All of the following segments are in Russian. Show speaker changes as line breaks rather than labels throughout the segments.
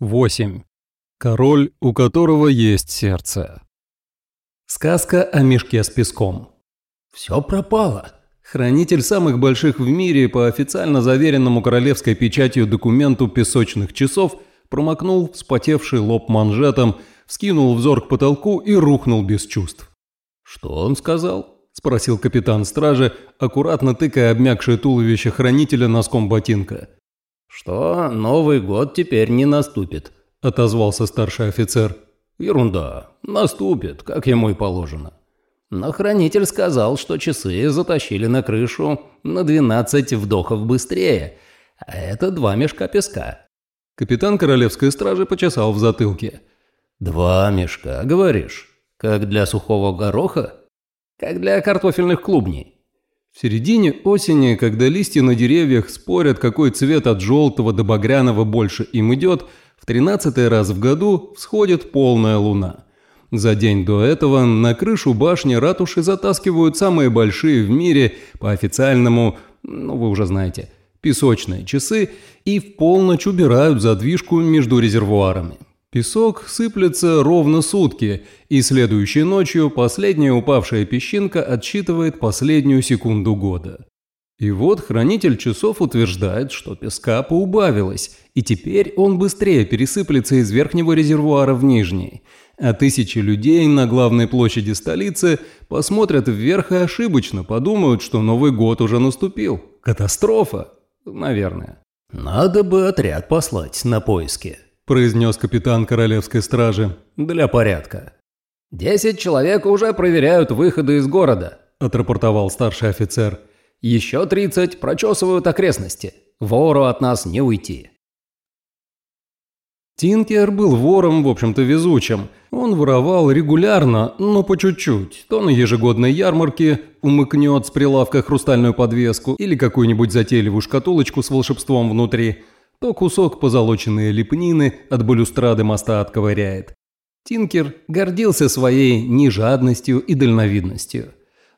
8. Король, у которого есть сердце. Сказка о мешке с песком.
Все пропало.
Хранитель самых больших в мире по официально заверенному королевской печатью документу песочных часов промокнул вспотевший лоб манжетом, вскинул взор к потолку и рухнул без чувств. «Что он сказал?» – спросил капитан стражи, аккуратно тыкая обмякшее туловище хранителя носком ботинка.
«Что Новый год теперь не наступит», – отозвался старший офицер. «Ерунда. Наступит, как ему и положено». Но хранитель сказал, что часы затащили на крышу на 12 вдохов быстрее, а это два мешка песка.
Капитан королевской стражи почесал в затылке.
«Два мешка, говоришь? Как для сухого гороха? Как для картофельных клубней?»
В середине осени, когда листья на деревьях спорят, какой цвет от желтого до багряного больше им идет, в тринадцатый раз в году всходит полная луна. За день до этого на крышу башни ратуши затаскивают самые большие в мире, по официальному, ну вы уже знаете, песочные часы и в полночь убирают задвижку между резервуарами. Песок сыплется ровно сутки, и следующей ночью последняя упавшая песчинка отсчитывает последнюю секунду года. И вот хранитель часов утверждает, что песка поубавилось, и теперь он быстрее пересыплется из верхнего резервуара в нижний. А тысячи людей на главной площади столицы посмотрят вверх и ошибочно подумают, что Новый год уже наступил. Катастрофа, наверное.
«Надо бы отряд послать на поиски»,
произнес капитан королевской стражи.
«Для порядка». «Десять человек уже проверяют выходы из города», – отрапортовал старший офицер. «Еще тридцать прочесывают окрестности. Вору от нас не уйти».
Тинкер был вором, в общем-то, везучим. Он воровал регулярно, но по чуть-чуть. То на ежегодной ярмарке умыкнет с прилавка хрустальную подвеску или какую-нибудь затейливую шкатулочку с волшебством внутри – то кусок позолоченной лепнины от балюстрады моста отковыряет. Тинкер гордился своей нежадностью и дальновидностью.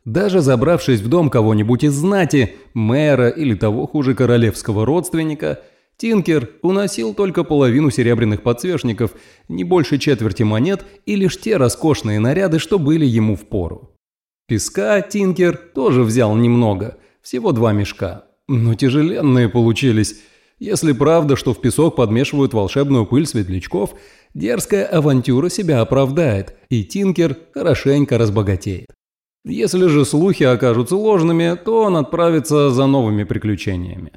Даже забравшись в дом кого-нибудь из знати, мэра или того хуже королевского родственника, Тинкер уносил только половину серебряных подсвечников, не больше четверти монет и лишь те роскошные наряды, что были ему в пору. Песка Тинкер тоже взял немного, всего два мешка, но тяжеленные получились, если правда, что в песок подмешивают волшебную пыль светлячков, дерзкая авантюра себя оправдает, и Тинкер хорошенько разбогатеет. Если же слухи окажутся ложными, то он отправится за новыми приключениями.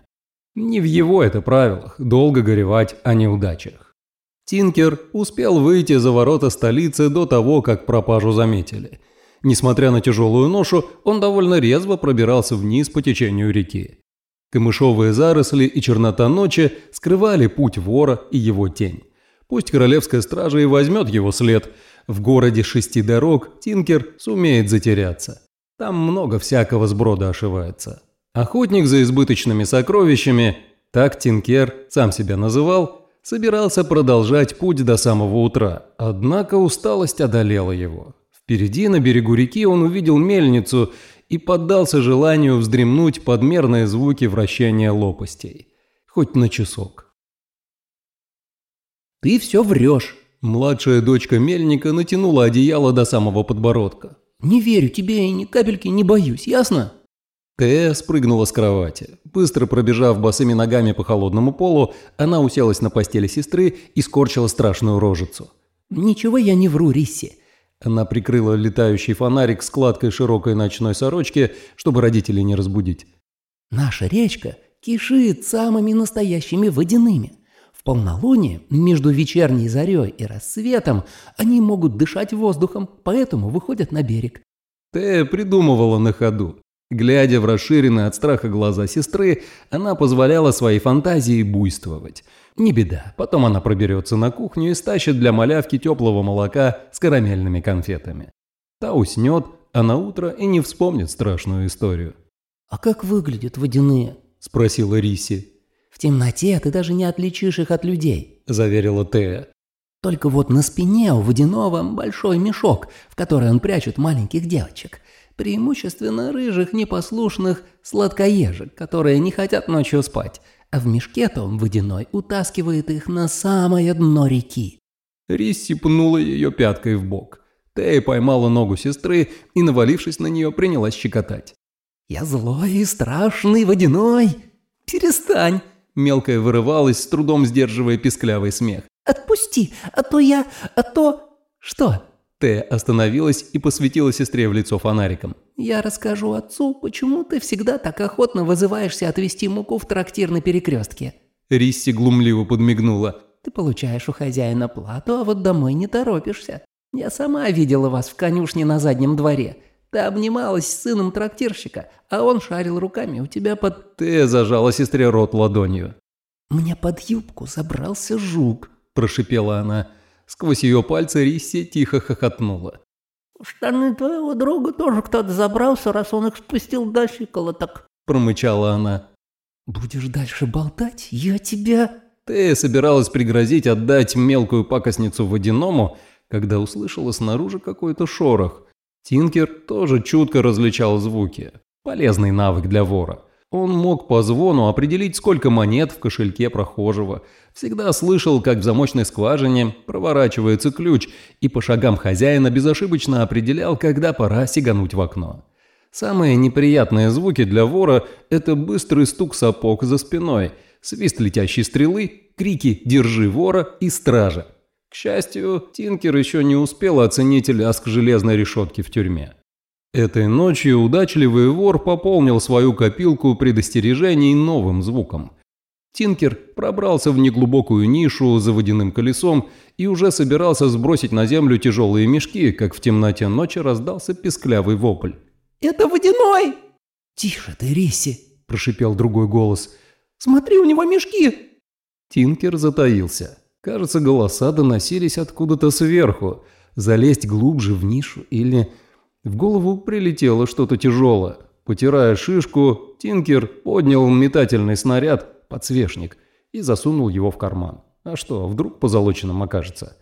Не в его это правилах долго горевать о неудачах. Тинкер успел выйти за ворота столицы до того, как пропажу заметили. Несмотря на тяжелую ношу, он довольно резво пробирался вниз по течению реки. Камышовые заросли и чернота ночи скрывали путь вора и его тень. Пусть королевская стража и возьмет его след, в городе шести дорог Тинкер сумеет затеряться. Там много всякого сброда ошивается. Охотник за избыточными сокровищами, так Тинкер сам себя называл, собирался продолжать путь до самого утра, однако усталость одолела его. Впереди на берегу реки он увидел мельницу и поддался желанию вздремнуть под мерные звуки вращения лопастей. Хоть на часок.
«Ты все врешь!»
Младшая дочка мельника натянула одеяло до самого подбородка.
«Не верю тебе и ни капельки не боюсь, ясно?»
Тея спрыгнула с кровати. Быстро пробежав босыми ногами по холодному полу, она уселась на постели сестры и скорчила страшную рожицу.
«Ничего я не вру, Рисси.
Она прикрыла летающий фонарик складкой широкой ночной сорочки, чтобы родителей не разбудить.
«Наша речка кишит самыми настоящими водяными. В полнолуние, между вечерней зарей и рассветом, они могут дышать воздухом, поэтому выходят на берег».
Ты придумывала на ходу. Глядя в расширенные от страха глаза сестры, она позволяла своей фантазии буйствовать. Не беда, потом она проберется на кухню и стащит для малявки теплого молока с карамельными конфетами. Та уснет, а на утро и не вспомнит страшную историю.
«А как выглядят водяные?»
– спросила Риси.
«В темноте ты даже не отличишь их от людей», –
заверила Тея.
«Только вот на спине у водяного большой мешок, в который он прячет маленьких девочек. Преимущественно рыжих, непослушных сладкоежек, которые не хотят ночью спать.
А в мешке том водяной утаскивает их на самое дно реки.
Рисси пнула ее пяткой в бок. Тея поймала ногу сестры и, навалившись на нее, принялась щекотать.
«Я злой и страшный водяной! Перестань!»
Мелкая вырывалась, с трудом сдерживая писклявый смех.
«Отпусти, а то я... а то...» «Что?»
Тея остановилась и посветила сестре в лицо фонариком.
«Я расскажу отцу, почему ты всегда так охотно вызываешься отвезти муку в трактир на перекрестке».
Рисси глумливо подмигнула.
«Ты получаешь у хозяина плату, а вот домой не торопишься. Я сама видела вас в конюшне на заднем дворе. Ты обнималась с сыном трактирщика, а он шарил руками у тебя под...»
Ты зажала сестре рот ладонью.
«Мне под юбку забрался жук», –
прошипела она. Сквозь ее пальцы Рисси тихо хохотнула.
«Штаны твоего друга тоже кто-то забрался, раз он их спустил до щиколоток», –
промычала она.
«Будешь дальше болтать, я тебя...»
Ты собиралась пригрозить отдать мелкую пакостницу водяному, когда услышала снаружи какой-то шорох. Тинкер тоже чутко различал звуки. Полезный навык для вора. Он мог по звону определить, сколько монет в кошельке прохожего. Всегда слышал, как в замочной скважине проворачивается ключ, и по шагам хозяина безошибочно определял, когда пора сигануть в окно. Самые неприятные звуки для вора – это быстрый стук сапог за спиной, свист летящей стрелы, крики «Держи вора!» и «Стража!». К счастью, Тинкер еще не успел оценить лязг железной решетки в тюрьме. Этой ночью удачливый вор пополнил свою копилку предостережений новым звуком. Тинкер пробрался в неглубокую нишу за водяным колесом и уже собирался сбросить на землю тяжелые мешки, как в темноте ночи раздался песклявый вопль.
«Это водяной!»
«Тише ты, Риси!» – прошипел другой голос.
«Смотри, у него мешки!»
Тинкер затаился. Кажется, голоса доносились откуда-то сверху. Залезть глубже в нишу или... В голову прилетело что-то тяжелое. Потирая шишку, Тинкер поднял метательный снаряд, подсвечник, и засунул его в карман. А что, вдруг позолоченным окажется?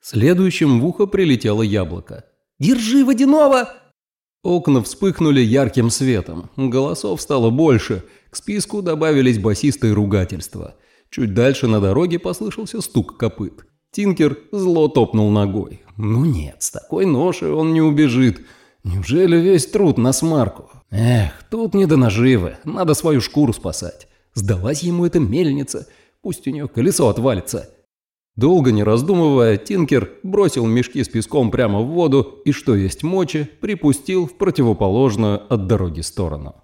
Следующим в ухо прилетело яблоко.
«Держи водяного!»
Окна вспыхнули ярким светом. Голосов стало больше. К списку добавились басистые ругательства. Чуть дальше на дороге послышался стук копыт. Тинкер зло топнул ногой. Ну нет, с такой ношей он не убежит. Неужели весь труд на смарку? Эх, тут не до наживы, надо свою шкуру спасать. Сдалась ему эта мельница, пусть у нее колесо отвалится. Долго не раздумывая, Тинкер бросил мешки с песком прямо в воду и, что есть мочи, припустил в противоположную от дороги сторону.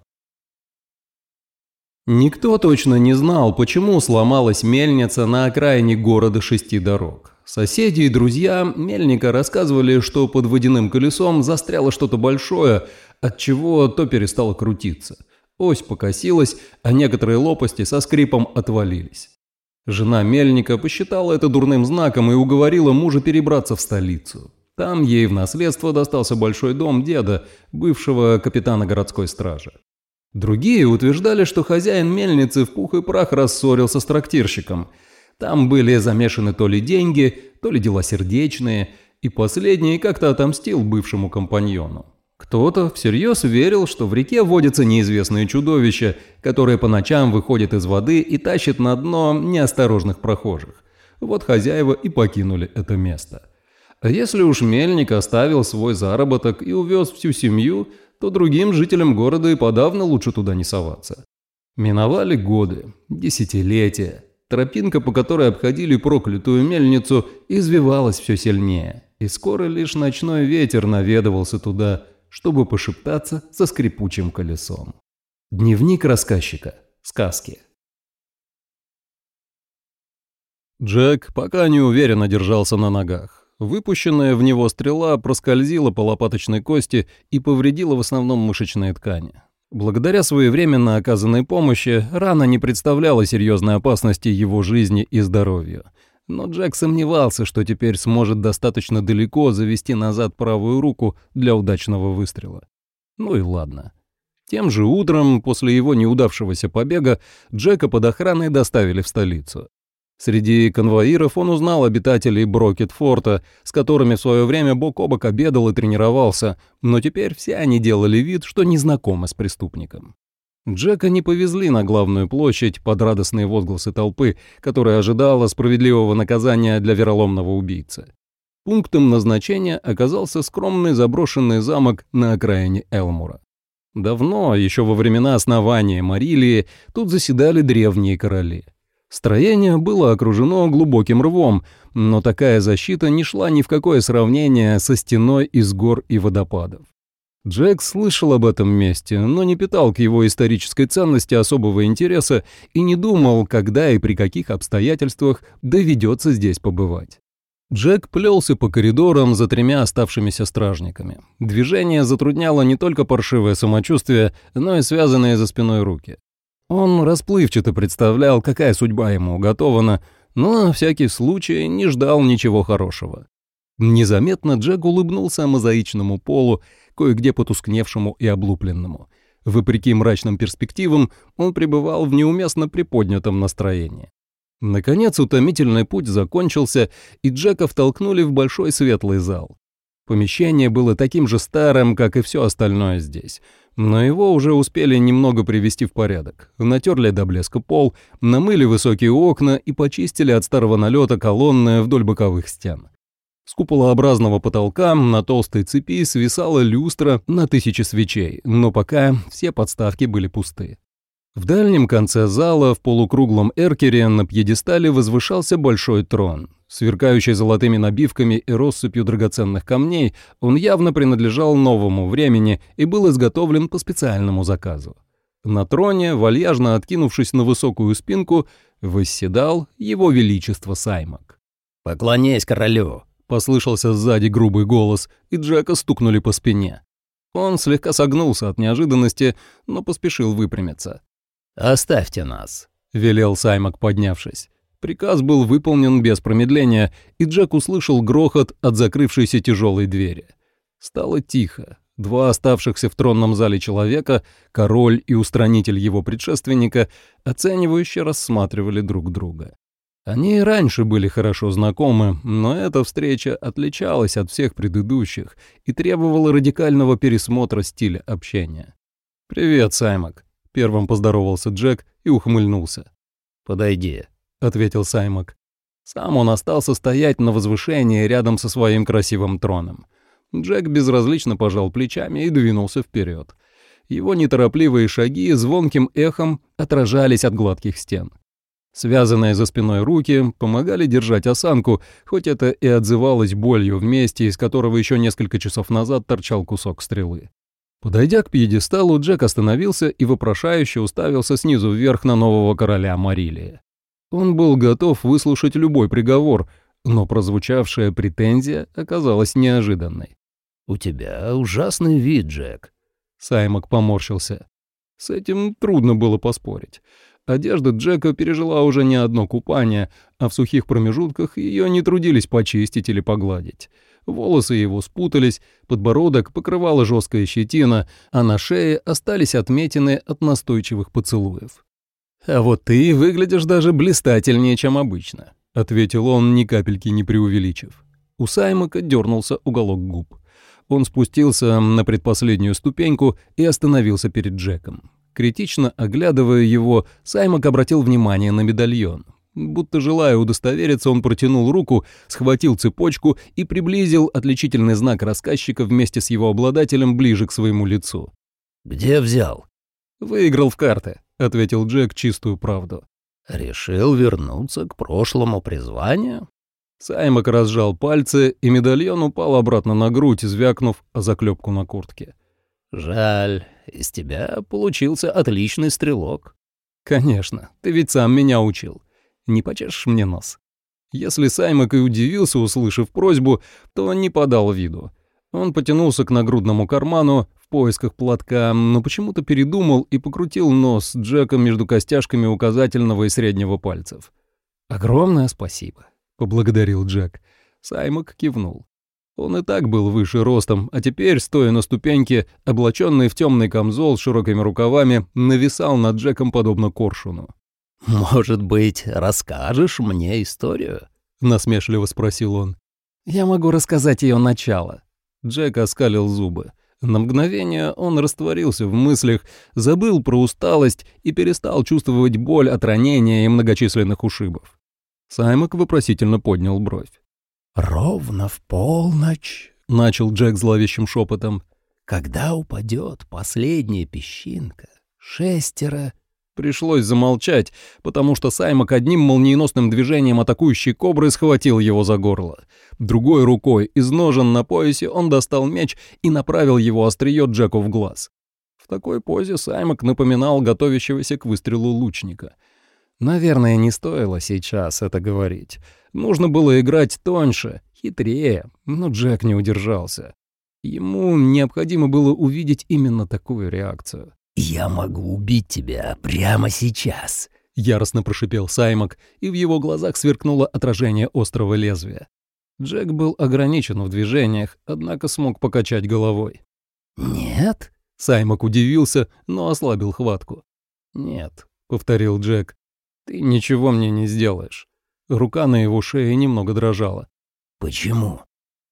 Никто точно не знал, почему сломалась мельница на окраине города шести дорог. Соседи и друзья мельника рассказывали, что под водяным колесом застряло что-то большое, от чего то перестало крутиться. Ось покосилась, а некоторые лопасти со скрипом отвалились. Жена мельника посчитала это дурным знаком и уговорила мужа перебраться в столицу. Там ей в наследство достался большой дом деда, бывшего капитана городской стражи. Другие утверждали, что хозяин мельницы в пух и прах рассорился с трактирщиком. Там были замешаны то ли деньги, то ли дела сердечные, и последний как-то отомстил бывшему компаньону. Кто-то всерьез верил, что в реке водятся неизвестные чудовища, которые по ночам выходят из воды и тащат на дно неосторожных прохожих. Вот хозяева и покинули это место. А если уж мельник оставил свой заработок и увез всю семью, то другим жителям города и подавно лучше туда не соваться. Миновали годы, десятилетия. Тропинка, по которой обходили проклятую мельницу, извивалась все сильнее, и скоро лишь ночной ветер наведывался туда, чтобы пошептаться со скрипучим колесом. Дневник рассказчика. Сказки. Джек пока не уверенно держался на ногах. Выпущенная в него стрела проскользила по лопаточной кости и повредила в основном мышечные ткани. Благодаря своевременно оказанной помощи рана не представляла серьезной опасности его жизни и здоровью. Но Джек сомневался, что теперь сможет достаточно далеко завести назад правую руку для удачного выстрела. Ну и ладно. Тем же утром, после его неудавшегося побега, Джека под охраной доставили в столицу. Среди конвоиров он узнал обитателей Брокет-форта, с которыми в свое время бок о бок обедал и тренировался, но теперь все они делали вид, что не знакомы с преступником. Джека не повезли на главную площадь под радостные возгласы толпы, которая ожидала справедливого наказания для вероломного убийцы. Пунктом назначения оказался скромный заброшенный замок на окраине Элмура. Давно, еще во времена основания Марилии, тут заседали древние короли. Строение было окружено глубоким рвом, но такая защита не шла ни в какое сравнение со стеной из гор и водопадов. Джек слышал об этом месте, но не питал к его исторической ценности особого интереса и не думал, когда и при каких обстоятельствах доведется здесь побывать. Джек плелся по коридорам за тремя оставшимися стражниками. Движение затрудняло не только паршивое самочувствие, но и связанные за спиной руки. Он расплывчато представлял, какая судьба ему уготована, но на всякий случай не ждал ничего хорошего. Незаметно Джек улыбнулся мозаичному полу, кое-где потускневшему и облупленному. Вопреки мрачным перспективам, он пребывал в неуместно приподнятом настроении. Наконец утомительный путь закончился, и Джека втолкнули в большой светлый зал. Помещение было таким же старым, как и все остальное здесь, но его уже успели немного привести в порядок. Натерли до блеска пол, намыли высокие окна и почистили от старого налета колонны вдоль боковых стен. С куполообразного потолка на толстой цепи свисала люстра на тысячи свечей, но пока все подставки были пусты. В дальнем конце зала, в полукруглом эркере, на пьедестале возвышался большой трон. Сверкающий золотыми набивками и россыпью драгоценных камней, он явно принадлежал новому времени и был изготовлен по специальному заказу. На троне, вальяжно откинувшись на высокую спинку, восседал его величество Саймак.
«Поклонясь королю!» — послышался сзади грубый голос, и Джека стукнули по спине. Он слегка согнулся от неожиданности, но поспешил выпрямиться. «Оставьте нас», — велел Саймак, поднявшись. Приказ был выполнен без промедления, и Джек услышал грохот от закрывшейся тяжелой двери. Стало тихо. Два оставшихся в тронном зале человека, король и устранитель его предшественника, оценивающе рассматривали друг друга. Они и раньше были хорошо знакомы, но эта встреча отличалась от всех предыдущих и требовала радикального пересмотра стиля общения. «Привет, Саймак», Первым поздоровался Джек и ухмыльнулся. «Подойди», — ответил Саймак.
Сам он остался стоять на возвышении рядом со своим красивым троном. Джек безразлично пожал плечами и двинулся вперед. Его неторопливые шаги звонким эхом отражались от гладких стен. Связанные за спиной руки помогали держать осанку, хоть это и отзывалось болью в месте, из которого еще несколько часов назад торчал кусок стрелы. Подойдя к пьедесталу, Джек остановился и вопрошающе уставился снизу вверх на нового короля Марилия. Он был готов выслушать любой приговор, но прозвучавшая претензия оказалась неожиданной.
«У тебя ужасный вид, Джек», —
Саймак поморщился. С этим трудно было поспорить. Одежда Джека пережила уже не одно купание, а в сухих промежутках ее не трудились почистить или погладить волосы его спутались, подбородок покрывала жесткая щетина, а на шее остались отметины от настойчивых поцелуев. «А вот ты выглядишь даже блистательнее, чем обычно», — ответил он, ни капельки не преувеличив. У Саймака дернулся уголок губ. Он спустился на предпоследнюю ступеньку и остановился перед Джеком. Критично оглядывая его, Саймак обратил внимание на медальон. Будто желая удостовериться, он протянул руку, схватил цепочку и приблизил отличительный знак рассказчика вместе с его обладателем ближе к своему лицу.
«Где взял?»
«Выиграл в карты», — ответил Джек чистую правду.
«Решил вернуться к прошлому призванию?»
Саймак разжал пальцы, и медальон упал обратно на грудь, звякнув о заклепку на куртке.
«Жаль, из тебя получился отличный стрелок».
«Конечно, ты ведь сам меня учил не почешешь мне нос?» Если Саймак и удивился, услышав просьбу, то не подал виду. Он потянулся к нагрудному карману в поисках платка, но почему-то передумал и покрутил нос Джека между костяшками указательного и среднего пальцев. «Огромное спасибо», — поблагодарил Джек. Саймак кивнул. Он и так был выше ростом, а теперь, стоя на ступеньке, облаченный в темный камзол с широкими рукавами, нависал над Джеком подобно коршуну.
«Может быть, расскажешь мне историю?»
— насмешливо спросил он. «Я могу рассказать ее начало». Джек оскалил зубы. На мгновение он растворился в мыслях, забыл про усталость и перестал чувствовать боль от ранения и многочисленных ушибов. Саймак вопросительно поднял бровь.
«Ровно в полночь», — начал Джек зловещим шепотом, — «когда упадет последняя песчинка, шестеро
Пришлось замолчать, потому что Саймак одним молниеносным движением атакующей кобры схватил его за горло. Другой рукой, из ножен на поясе, он достал меч и направил его острие Джеку в глаз. В такой позе Саймак напоминал готовящегося к выстрелу лучника. Наверное, не стоило сейчас это говорить. Нужно было играть тоньше, хитрее, но Джек не удержался. Ему необходимо было увидеть именно такую реакцию.
«Я могу убить тебя прямо сейчас», —
яростно прошипел Саймак, и в его глазах сверкнуло отражение острого лезвия. Джек был ограничен в движениях, однако смог покачать головой.
«Нет?»
— Саймак удивился, но ослабил хватку. «Нет», — повторил Джек, — «ты ничего мне не сделаешь». Рука на его шее немного дрожала.
«Почему?»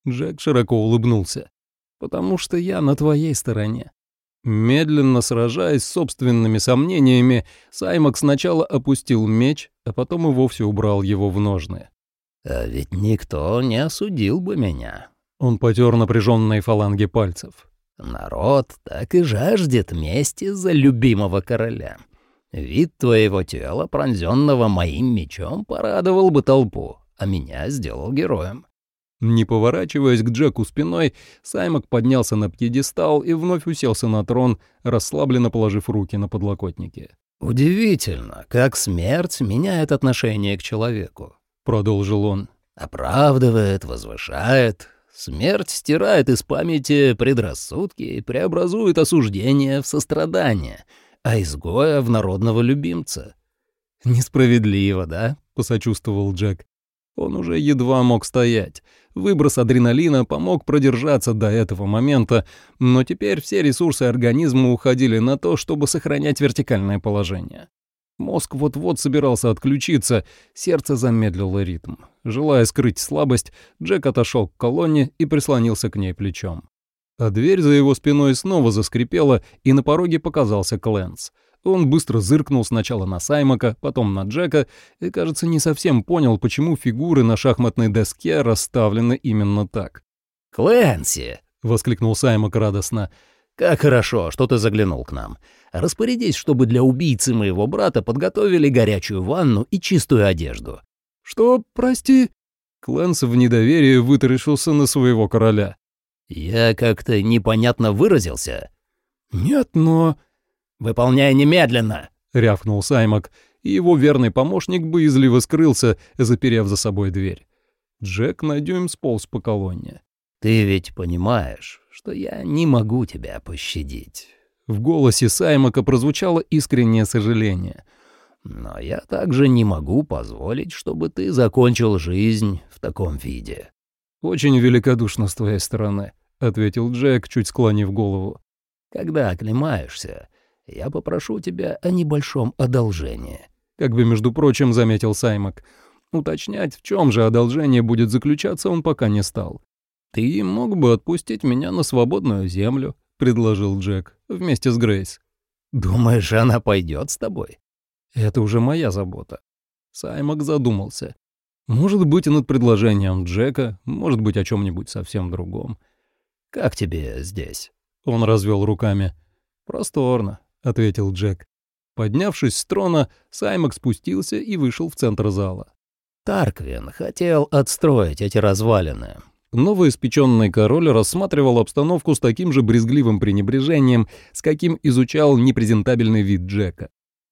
Джек широко улыбнулся. «Потому что я на твоей стороне. Медленно сражаясь с собственными сомнениями, Саймак сначала опустил меч, а потом и вовсе убрал его в ножны.
«А ведь никто не осудил бы меня».
Он потер напряженные фаланги пальцев.
«Народ так и жаждет мести за любимого короля. Вид твоего тела, пронзенного моим мечом, порадовал бы толпу, а меня сделал героем.
Не поворачиваясь к Джеку спиной, Саймак поднялся на пьедестал и вновь уселся на трон, расслабленно положив руки на подлокотники.
«Удивительно, как смерть меняет отношение к человеку», — продолжил он. «Оправдывает, возвышает. Смерть стирает из памяти предрассудки и преобразует осуждение в сострадание, а изгоя в народного любимца».
«Несправедливо, да?» — посочувствовал Джек. Он уже едва мог стоять. Выброс адреналина помог продержаться до этого момента, но теперь все ресурсы организма уходили на то, чтобы сохранять вертикальное положение. Мозг вот-вот собирался отключиться, сердце замедлило ритм. Желая скрыть слабость, Джек отошел к колонне и прислонился к ней плечом. А дверь за его спиной снова заскрипела, и на пороге показался Кленс — он быстро зыркнул сначала на Саймака, потом на Джека и, кажется, не совсем понял, почему фигуры на шахматной доске расставлены именно так.
«Клэнси!» — воскликнул Саймак радостно. «Как хорошо, что ты заглянул к нам. Распорядись, чтобы для убийцы моего брата подготовили горячую ванну и чистую одежду».
«Что, прости?» Клэнс в недоверии вытаращился на своего короля.
«Я как-то непонятно выразился?»
«Нет, но...»
«Выполняй немедленно!»
— рявкнул Саймак, и его верный помощник боязливо скрылся, заперев за собой дверь. Джек на дюйм сполз по колонне.
«Ты ведь понимаешь, что я не могу тебя пощадить».
В голосе Саймака прозвучало искреннее сожаление.
«Но я также не могу позволить, чтобы ты закончил жизнь в таком виде».
«Очень великодушно с твоей стороны», — ответил Джек, чуть склонив голову.
«Когда оклемаешься, я попрошу тебя о небольшом одолжении», —
как бы, между прочим, заметил Саймак. Уточнять, в чем же одолжение будет заключаться, он пока не стал. «Ты мог бы отпустить меня на свободную землю», — предложил Джек, вместе с Грейс.
«Думаешь, она пойдет с тобой?»
«Это уже моя забота». Саймак задумался. Может быть, и над предложением Джека, может быть, о чем-нибудь совсем другом.
«Как тебе здесь?»
Он развел руками. «Просторно. — ответил Джек. Поднявшись с трона, Саймак спустился и вышел в центр зала.
«Тарквин хотел отстроить эти развалины».
Новоиспеченный король рассматривал обстановку с таким же брезгливым пренебрежением, с каким изучал непрезентабельный вид Джека.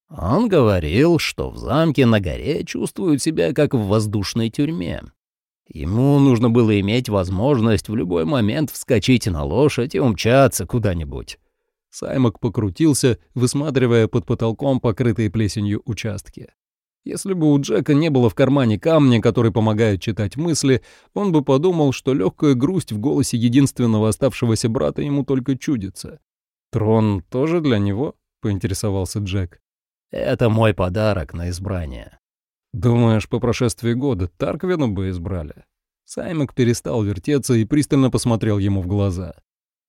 Он говорил, что в замке на горе чувствуют себя как в воздушной тюрьме. Ему нужно было иметь возможность в любой момент вскочить на лошадь и умчаться куда-нибудь.
Саймак покрутился, высматривая под потолком покрытые плесенью участки. Если бы у Джека не было в кармане камня, который помогает читать мысли, он бы подумал, что легкая грусть в голосе единственного оставшегося брата ему только чудится. «Трон тоже для него?» — поинтересовался Джек.
«Это мой подарок на избрание».
«Думаешь, по прошествии года Тарквину бы избрали?» Саймак перестал вертеться и пристально посмотрел ему в глаза.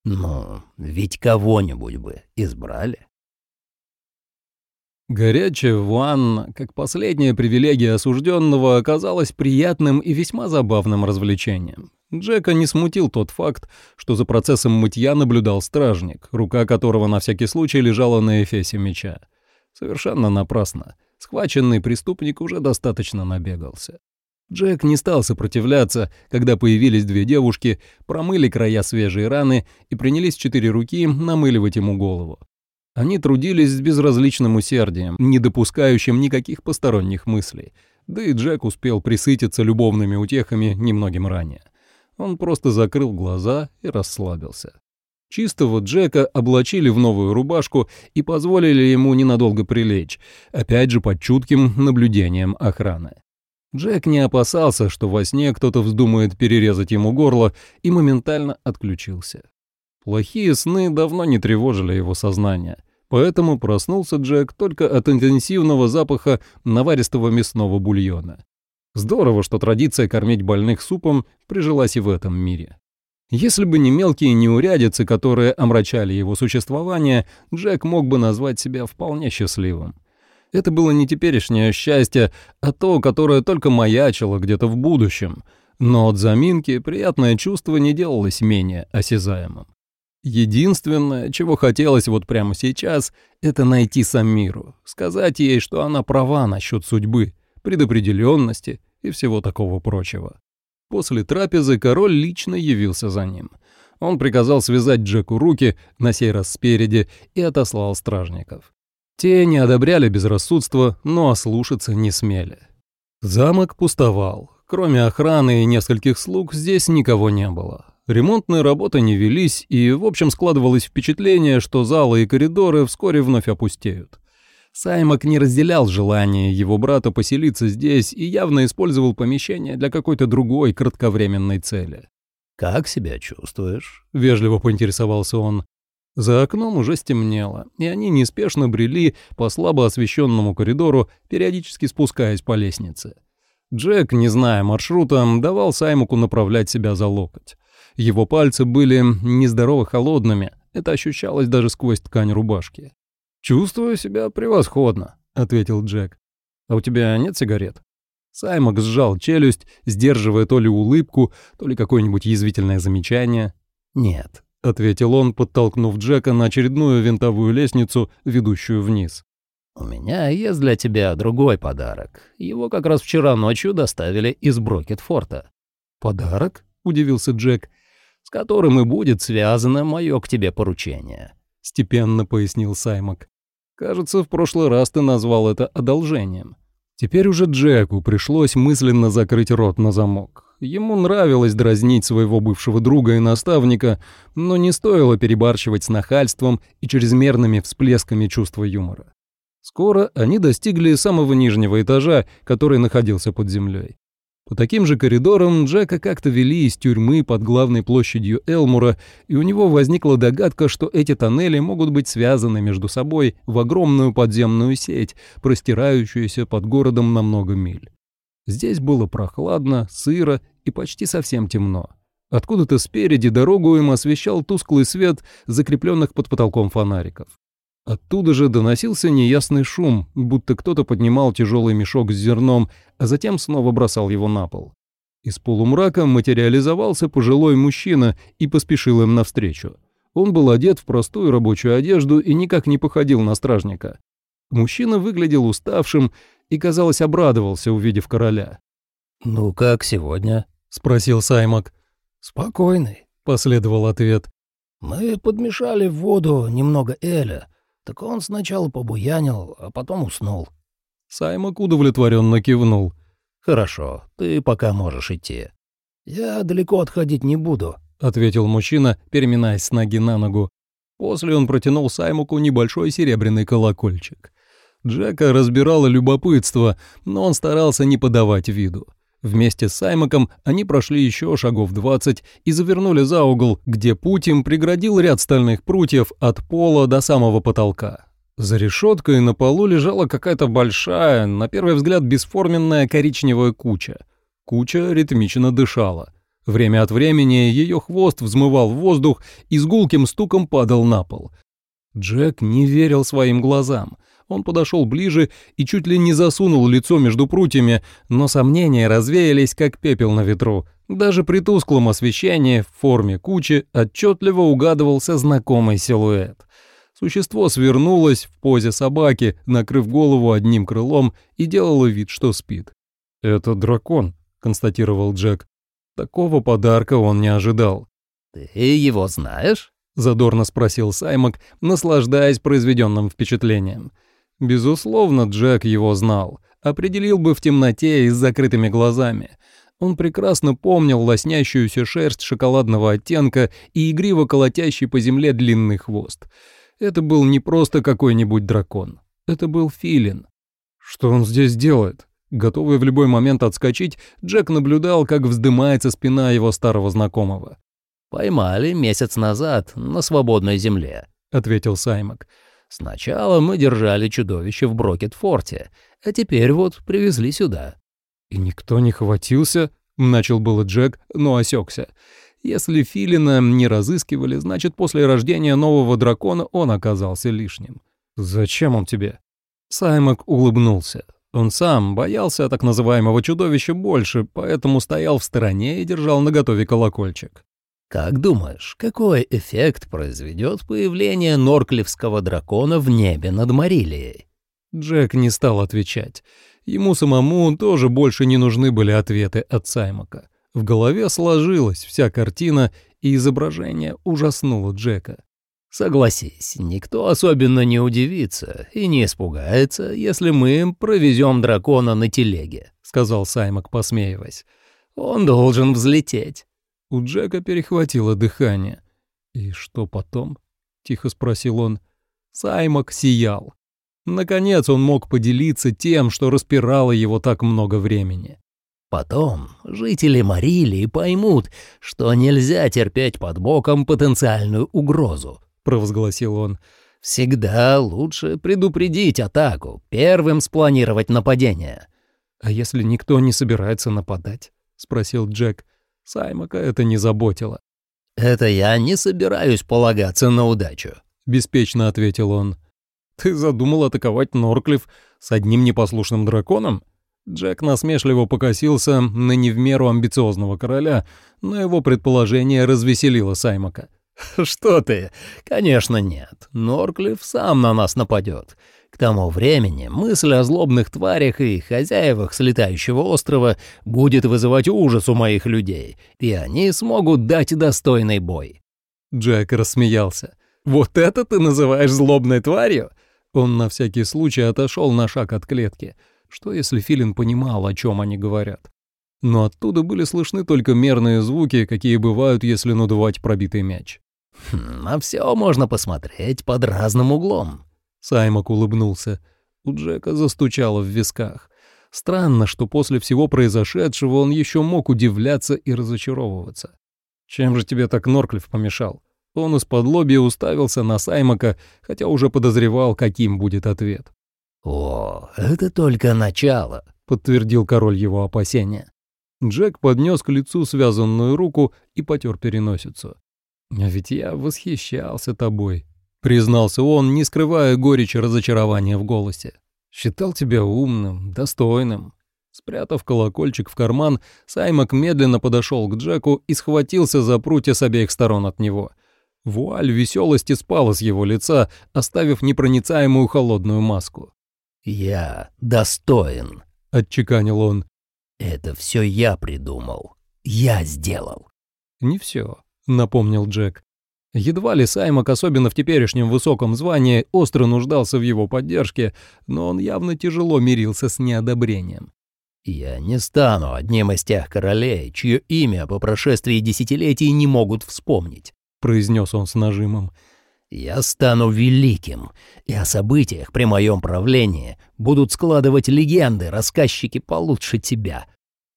Ну, ведь кого-нибудь бы избрали.
Горячая ванна, как последняя привилегия осужденного, оказалась приятным и весьма забавным развлечением. Джека не смутил тот факт, что за процессом мытья наблюдал стражник, рука которого на всякий случай лежала на эфесе меча. Совершенно напрасно. Схваченный преступник уже достаточно набегался. Джек не стал сопротивляться, когда появились две девушки, промыли края свежей раны и принялись четыре руки намыливать ему голову. Они трудились с безразличным усердием, не допускающим никаких посторонних мыслей. Да и Джек успел присытиться любовными утехами немногим ранее. Он просто закрыл глаза и расслабился. Чистого Джека облачили в новую рубашку и позволили ему ненадолго прилечь, опять же под чутким наблюдением охраны. Джек не опасался, что во сне кто-то вздумает перерезать ему горло, и моментально отключился. Плохие сны давно не тревожили его сознание. Поэтому проснулся Джек только от интенсивного запаха наваристого мясного бульона. Здорово, что традиция кормить больных супом прижилась и в этом мире. Если бы не мелкие неурядицы, которые омрачали его существование, Джек мог бы назвать себя вполне счастливым. Это было не теперешнее счастье, а то, которое только маячило где-то в будущем. Но от заминки приятное чувство не делалось менее осязаемым. Единственное, чего хотелось вот прямо сейчас, это найти Самиру, сказать ей, что она права насчет судьбы, предопределенности и всего такого прочего. После трапезы король лично явился за ним. Он приказал связать Джеку руки, на сей раз спереди, и отослал стражников. Те не одобряли безрассудство, но ослушаться не смели. Замок пустовал. Кроме охраны и нескольких слуг здесь никого не было. Ремонтные работы не велись, и, в общем, складывалось впечатление, что залы и коридоры вскоре вновь опустеют. Саймак не разделял желание его брата поселиться здесь и явно использовал помещение для какой-то другой кратковременной цели.
«Как себя чувствуешь?»
— вежливо поинтересовался он. За окном уже стемнело, и они неспешно брели по слабо освещенному коридору, периодически спускаясь по лестнице. Джек, не зная маршрута, давал Саймаку направлять себя за локоть. Его пальцы были нездорово холодными, это ощущалось даже сквозь ткань рубашки. «Чувствую себя превосходно», — ответил Джек. «А у тебя нет сигарет?» Саймак сжал челюсть, сдерживая то ли улыбку, то ли какое-нибудь язвительное замечание.
«Нет», —
ответил он, подтолкнув Джека на очередную винтовую лестницу, ведущую вниз.
«У меня есть для тебя другой подарок. Его как раз вчера ночью доставили из Брокетфорта».
«Подарок?» — удивился Джек
с которым и будет связано мое к тебе поручение», —
степенно пояснил Саймак. «Кажется, в прошлый раз ты назвал это одолжением». Теперь уже Джеку пришлось мысленно закрыть рот на замок. Ему нравилось дразнить своего бывшего друга и наставника, но не стоило перебарщивать с нахальством и чрезмерными всплесками чувства юмора. Скоро они достигли самого нижнего этажа, который находился под землей. По таким же коридорам Джека как-то вели из тюрьмы под главной площадью Элмура, и у него возникла догадка, что эти тоннели могут быть связаны между собой в огромную подземную сеть, простирающуюся под городом на много миль. Здесь было прохладно, сыро и почти совсем темно. Откуда-то спереди дорогу им освещал тусклый свет закрепленных под потолком фонариков. Оттуда же доносился неясный шум, будто кто-то поднимал тяжелый мешок с зерном, а затем снова бросал его на пол. Из полумрака материализовался пожилой мужчина и поспешил им навстречу. Он был одет в простую рабочую одежду и никак не походил на стражника. Мужчина выглядел уставшим и, казалось, обрадовался, увидев короля.
«Ну как сегодня?»
— спросил Саймак.
«Спокойный», — последовал ответ. «Мы подмешали в воду немного эля» Так он сначала побуянил, а потом уснул.
Саймак удовлетворенно кивнул.
«Хорошо, ты пока можешь идти». «Я далеко отходить не буду», —
ответил мужчина, переминаясь с ноги на ногу. После он протянул Саймаку небольшой серебряный колокольчик. Джека разбирало любопытство, но он старался не подавать виду. Вместе с Саймаком они прошли еще шагов 20 и завернули за угол, где путь им преградил ряд стальных прутьев от пола до самого потолка. За решеткой на полу лежала какая-то большая, на первый взгляд бесформенная коричневая куча. Куча ритмично дышала. Время от времени ее хвост взмывал в воздух и с гулким стуком падал на пол. Джек не верил своим глазам. Он подошел ближе и чуть ли не засунул лицо между прутьями, но сомнения развеялись, как пепел на ветру. Даже при тусклом освещении в форме кучи отчетливо угадывался знакомый силуэт. Существо свернулось в позе собаки, накрыв голову одним крылом и делало вид, что спит. «Это дракон», — констатировал Джек. Такого подарка он не ожидал.
«Ты его знаешь?»
— задорно спросил Саймак, наслаждаясь произведенным впечатлением. Безусловно, Джек его знал, определил бы в темноте и с закрытыми глазами. Он прекрасно помнил лоснящуюся шерсть шоколадного оттенка и игриво колотящий по земле длинный хвост. Это был не просто какой-нибудь дракон. Это был филин. Что он здесь делает? Готовый в любой момент отскочить, Джек наблюдал, как вздымается спина его старого знакомого.
«Поймали месяц назад на свободной земле», — ответил Саймак. «Сначала мы держали чудовище в Брокет-форте, а теперь вот привезли сюда».
«И никто не хватился?» — начал было Джек, но осекся. Если Филина не разыскивали, значит, после рождения нового дракона он оказался лишним. «Зачем он тебе?» Саймак улыбнулся. Он сам боялся так называемого чудовища больше, поэтому стоял в стороне и держал наготове колокольчик.
«Как думаешь, какой эффект произведет появление норклевского дракона в небе над Марилией?»
Джек не стал отвечать. Ему самому тоже больше не нужны были ответы от Саймака. В голове сложилась вся картина, и изображение ужаснуло Джека.
Согласись, никто особенно не удивится и не испугается, если мы провезем дракона на телеге», — сказал Саймак, посмеиваясь. «Он должен взлететь».
У Джека перехватило дыхание. «И что потом?» — тихо спросил он. Саймак сиял. Наконец он мог поделиться тем, что распирало его так много времени.
Потом жители Марилии поймут, что нельзя терпеть под боком потенциальную угрозу
провозгласил он.
«Всегда лучше предупредить атаку, первым спланировать нападение».
«А если никто не собирается нападать?» — спросил Джек. Саймака это не заботило.
«Это я не собираюсь полагаться на удачу», —
беспечно ответил он. «Ты задумал атаковать Норклифф с одним непослушным драконом?» Джек насмешливо покосился на не в меру амбициозного короля, но его предположение развеселило Саймака.
«Что ты? Конечно, нет. Норклифф сам на нас нападет. К тому времени мысль о злобных тварях и хозяевах слетающего острова будет вызывать ужас у моих людей, и они смогут дать достойный бой».
Джек рассмеялся. «Вот это ты называешь злобной тварью?» Он на всякий случай отошел на шаг от клетки. Что если Филин понимал, о чем они говорят? Но оттуда были слышны только мерные звуки, какие бывают, если надувать пробитый мяч.
Хм, «На все можно посмотреть под разным углом».
Саймак улыбнулся. У Джека застучало в висках. Странно, что после всего произошедшего он еще мог удивляться и разочаровываться. «Чем же тебе так Норклифф помешал?» Он из-под лобья уставился на Саймака, хотя уже подозревал, каким будет ответ.
«О, это только начало», — подтвердил король его опасения.
Джек поднес к лицу связанную руку и потер переносицу. «А ведь я восхищался тобой», — признался он, не скрывая горечи разочарования в голосе. «Считал тебя умным, достойным». Спрятав колокольчик в карман, Саймак медленно подошел к Джеку и схватился за прутья с обеих сторон от него. Вуаль веселости спала с его лица, оставив непроницаемую холодную маску.
«Я достоин», — отчеканил он. «Это все я придумал. Я сделал».
«Не все напомнил Джек. Едва ли Саймак, особенно в теперешнем высоком звании, остро нуждался в его поддержке, но он явно тяжело мирился с неодобрением.
«Я не стану одним из тех королей, чье имя по прошествии десятилетий не могут вспомнить», — произнес он с нажимом. «Я стану великим, и о событиях при моем правлении будут складывать легенды рассказчики получше тебя».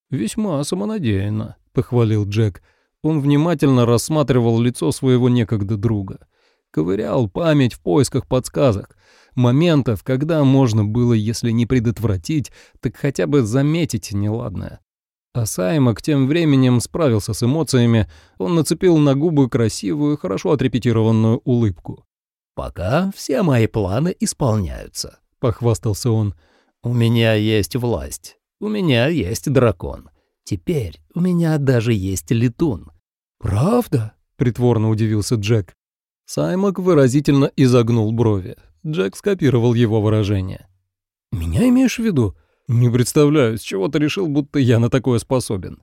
«Весьма самонадеянно», — похвалил Джек. Он внимательно рассматривал лицо своего некогда друга. Ковырял память в поисках подсказок, моментов, когда можно было, если не предотвратить, так хотя бы заметить неладное. А Саймак тем временем справился с эмоциями, он нацепил на губы красивую, хорошо отрепетированную улыбку.
«Пока все мои планы исполняются», — похвастался он. «У меня есть власть, у меня есть дракон. Теперь у меня даже есть летун».
«Правда?» — притворно удивился Джек. Саймак выразительно изогнул брови. Джек скопировал его выражение. «Меня имеешь в виду? Не представляю, с чего ты решил, будто я на такое способен».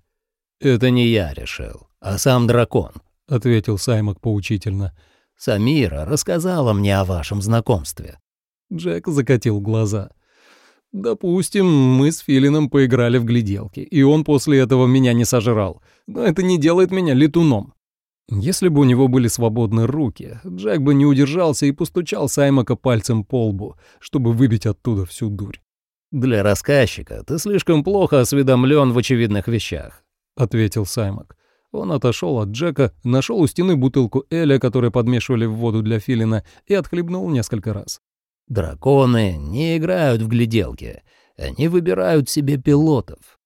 «Это не я решил, а сам дракон», — ответил Саймак поучительно. «Самира рассказала мне о вашем знакомстве».
Джек закатил глаза. «Допустим, мы с Филином поиграли в гляделки, и он после этого меня не сожрал. Но это не делает меня летуном. Если бы у него были свободны руки, Джек бы не удержался и постучал Саймака пальцем по лбу, чтобы выбить оттуда всю дурь.
«Для рассказчика ты слишком плохо осведомлен в очевидных вещах», — ответил Саймак. Он отошел от Джека, нашел у стены бутылку Эля, которую подмешивали в воду для филина, и отхлебнул несколько раз. «Драконы не играют в гляделки. Они выбирают себе пилотов.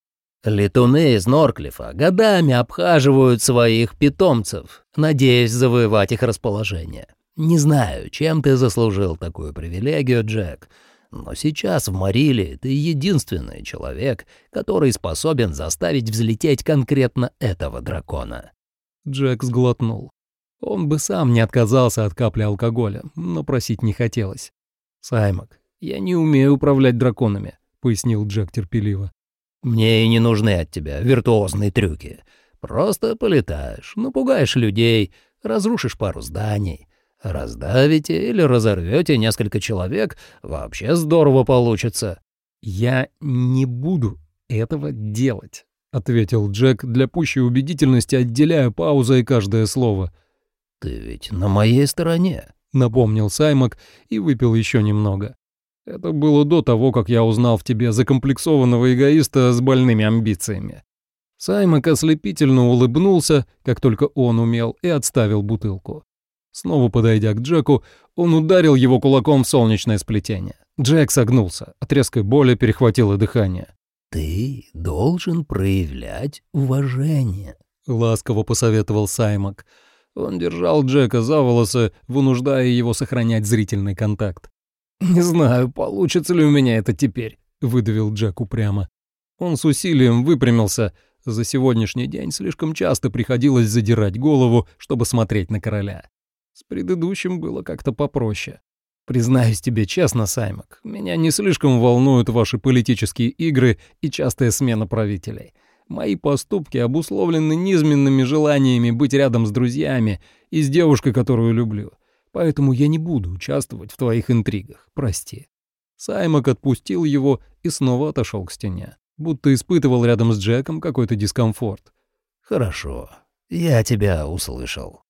Летуны из Норклифа годами обхаживают своих питомцев, надеясь завоевать их расположение. Не знаю, чем ты заслужил такую привилегию, Джек, но сейчас в Мариле ты единственный человек, который способен заставить взлететь конкретно этого дракона».
Джек сглотнул. Он бы сам не отказался от капли алкоголя, но просить не хотелось. «Саймак, я не умею управлять драконами», — пояснил Джек терпеливо.
Мне и не нужны от тебя виртуозные трюки. Просто полетаешь, напугаешь людей, разрушишь пару зданий. Раздавите или разорвете несколько человек, вообще здорово получится».
«Я не буду этого делать», — ответил Джек для пущей убедительности, отделяя паузой каждое слово.
«Ты ведь на моей стороне», —
напомнил Саймак и выпил еще немного. Это было до того, как я узнал в тебе закомплексованного эгоиста с больными амбициями. Саймак ослепительно улыбнулся, как только он умел, и отставил бутылку. Снова подойдя к Джеку, он ударил его кулаком в солнечное сплетение. Джек согнулся, от резкой боли перехватило дыхание.
«Ты должен проявлять уважение», —
ласково посоветовал Саймак. Он держал Джека за волосы, вынуждая его сохранять зрительный контакт. «Не знаю, получится ли у меня это теперь», — выдавил Джек упрямо. Он с усилием выпрямился. За сегодняшний день слишком часто приходилось задирать голову, чтобы смотреть на короля. С предыдущим было как-то попроще. Признаюсь тебе честно, Саймак, меня не слишком волнуют ваши политические игры и частая смена правителей. Мои поступки обусловлены низменными желаниями быть рядом с друзьями и с девушкой, которую люблю. Поэтому я не буду участвовать в твоих интригах, прости». Саймак отпустил его и снова отошел к стене, будто испытывал рядом с Джеком какой-то дискомфорт.
«Хорошо, я тебя услышал».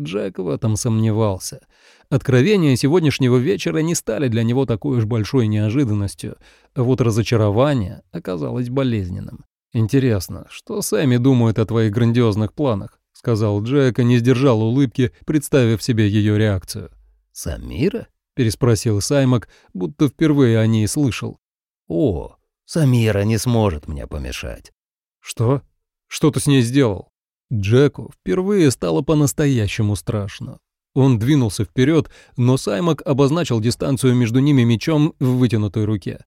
Джек в этом сомневался. Откровения сегодняшнего вечера не стали для него такой уж большой неожиданностью, а вот разочарование оказалось болезненным. Интересно, что Сэмми думает о твоих грандиозных планах? — сказал Джек и не сдержал улыбки, представив себе ее реакцию.
«Самира?»
— переспросил Саймак, будто впервые о ней слышал.
«О, Самира не сможет мне помешать».
«Что? Что ты с ней сделал?» Джеку впервые стало по-настоящему страшно. Он двинулся вперед, но Саймак обозначил дистанцию между ними мечом в вытянутой руке.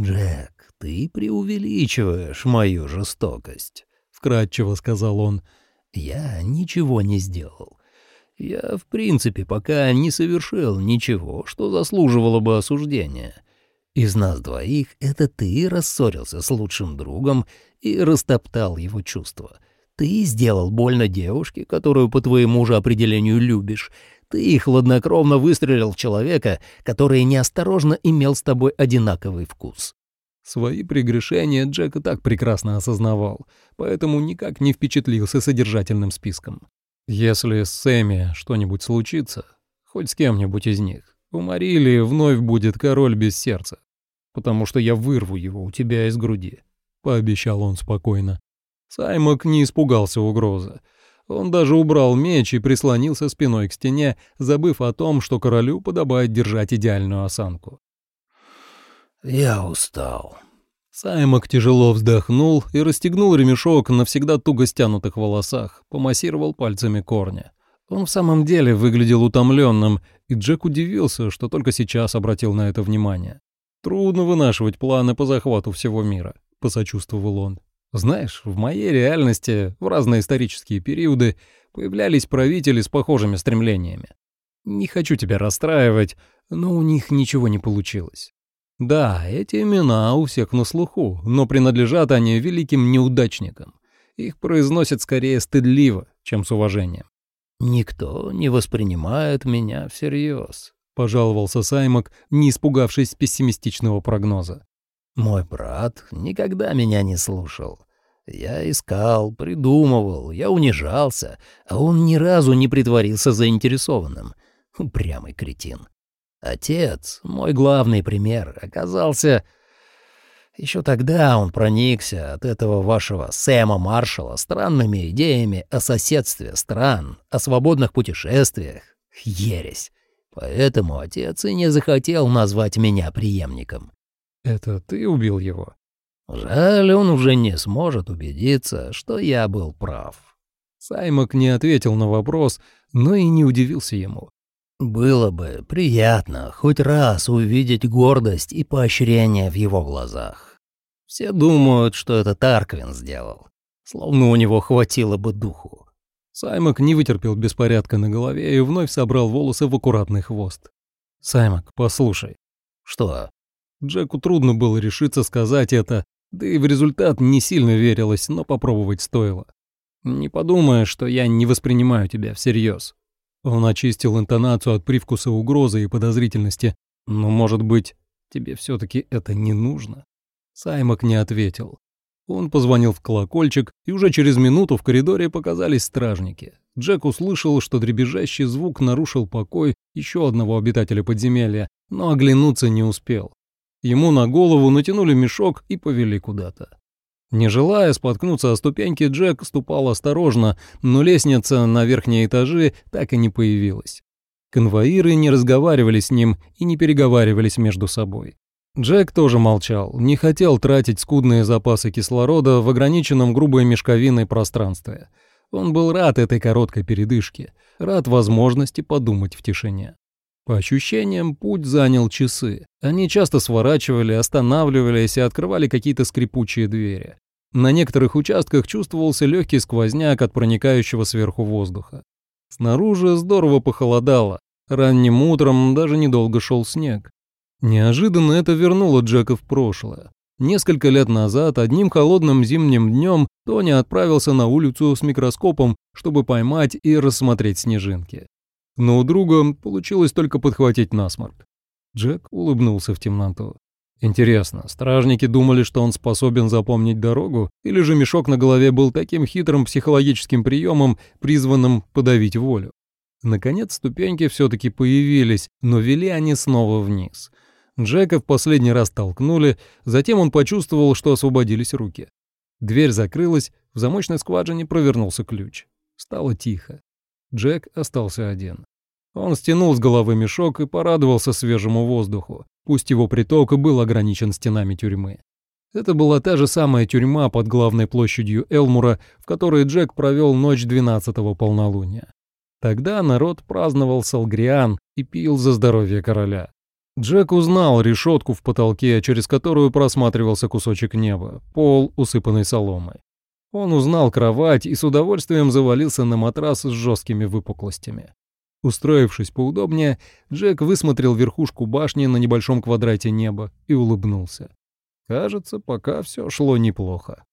«Джек, ты преувеличиваешь мою жестокость», — вкратчиво сказал он. Я ничего не сделал. Я, в принципе, пока не совершил ничего, что заслуживало бы осуждения. Из нас двоих это ты рассорился с лучшим другом и растоптал его чувства. Ты сделал больно девушке, которую по твоему же определению любишь. Ты хладнокровно выстрелил в человека, который неосторожно имел с тобой одинаковый вкус.
Свои прегрешения Джек и так прекрасно осознавал, поэтому никак не впечатлился содержательным списком. Если с Сэмми что-нибудь случится, хоть с кем-нибудь из них, у Марили вновь будет король без сердца, потому что я вырву его у тебя из груди», — пообещал он спокойно. Саймак не испугался угрозы. Он даже убрал меч и прислонился спиной к стене, забыв о том, что королю подобает держать идеальную осанку.
«Я устал»,
Саймак тяжело вздохнул и расстегнул ремешок на всегда туго стянутых волосах, помассировал пальцами корня. Он в самом деле выглядел утомленным, и Джек удивился, что только сейчас обратил на это внимание. «Трудно вынашивать планы по захвату всего мира», — посочувствовал он. «Знаешь, в моей реальности в разные исторические периоды появлялись правители с похожими стремлениями. Не хочу тебя расстраивать, но у них ничего не получилось. Да, эти имена у всех на слуху, но принадлежат они великим неудачникам. Их произносят скорее стыдливо, чем с уважением.
«Никто не воспринимает меня всерьез», — пожаловался Саймак, не испугавшись пессимистичного прогноза. «Мой брат никогда меня не слушал. Я искал, придумывал, я унижался, а он ни разу не притворился заинтересованным. Упрямый кретин. Отец, мой главный пример, оказался... Еще тогда он проникся от этого вашего Сэма Маршала странными идеями о соседстве стран, о свободных путешествиях. Ересь. Поэтому отец и не захотел назвать меня преемником.
Это ты убил его?
Жаль, он уже не сможет убедиться, что я был прав.
Саймак не ответил на вопрос, но и не удивился ему.
Было бы приятно хоть раз увидеть гордость и поощрение в его глазах. Все думают, что это Тарквин сделал, словно у него хватило бы духу.
Саймак не вытерпел беспорядка на голове и вновь собрал волосы в аккуратный хвост. «Саймак, послушай».
«Что?»
Джеку трудно было решиться сказать это, да и в результат не сильно верилось, но попробовать стоило. «Не подумай, что я не воспринимаю тебя всерьез. Он очистил интонацию от привкуса угрозы и подозрительности. «Но, может быть, тебе все таки это не нужно?» Саймак не ответил. Он позвонил в колокольчик, и уже через минуту в коридоре показались стражники. Джек услышал, что дребезжащий звук нарушил покой еще одного обитателя подземелья, но оглянуться не успел. Ему на голову натянули мешок и повели куда-то. Не желая споткнуться о ступеньки, Джек ступал осторожно, но лестница на верхние этажи так и не появилась. Конвоиры не разговаривали с ним и не переговаривались между собой. Джек тоже молчал, не хотел тратить скудные запасы кислорода в ограниченном грубой мешковиной пространстве. Он был рад этой короткой передышке, рад возможности подумать в тишине. По ощущениям, путь занял часы. Они часто сворачивали, останавливались и открывали какие-то скрипучие двери. На некоторых участках чувствовался легкий сквозняк от проникающего сверху воздуха. Снаружи здорово похолодало. Ранним утром даже недолго шел снег. Неожиданно это вернуло Джека в прошлое. Несколько лет назад, одним холодным зимним днем, Тони отправился на улицу с микроскопом, чтобы поймать и рассмотреть снежинки. Но у друга получилось только подхватить насморк. Джек улыбнулся в темноту. Интересно, стражники думали, что он способен запомнить дорогу, или же мешок на голове был таким хитрым психологическим приемом, призванным подавить волю? Наконец ступеньки все-таки появились, но вели они снова вниз. Джека в последний раз толкнули, затем он почувствовал, что освободились руки. Дверь закрылась, в замочной скважине провернулся ключ. Стало тихо. Джек остался один. Он стянул с головы мешок и порадовался свежему воздуху, пусть его приток и был ограничен стенами тюрьмы. Это была та же самая тюрьма под главной площадью Элмура, в которой Джек провел ночь 12-го полнолуния. Тогда народ праздновал Салгриан и пил за здоровье короля. Джек узнал решетку в потолке, через которую просматривался кусочек неба, пол, усыпанный соломой. Он узнал кровать и с удовольствием завалился на матрас с жесткими выпуклостями. Устроившись поудобнее, Джек высмотрел верхушку башни на небольшом квадрате неба и улыбнулся. Кажется, пока все шло неплохо.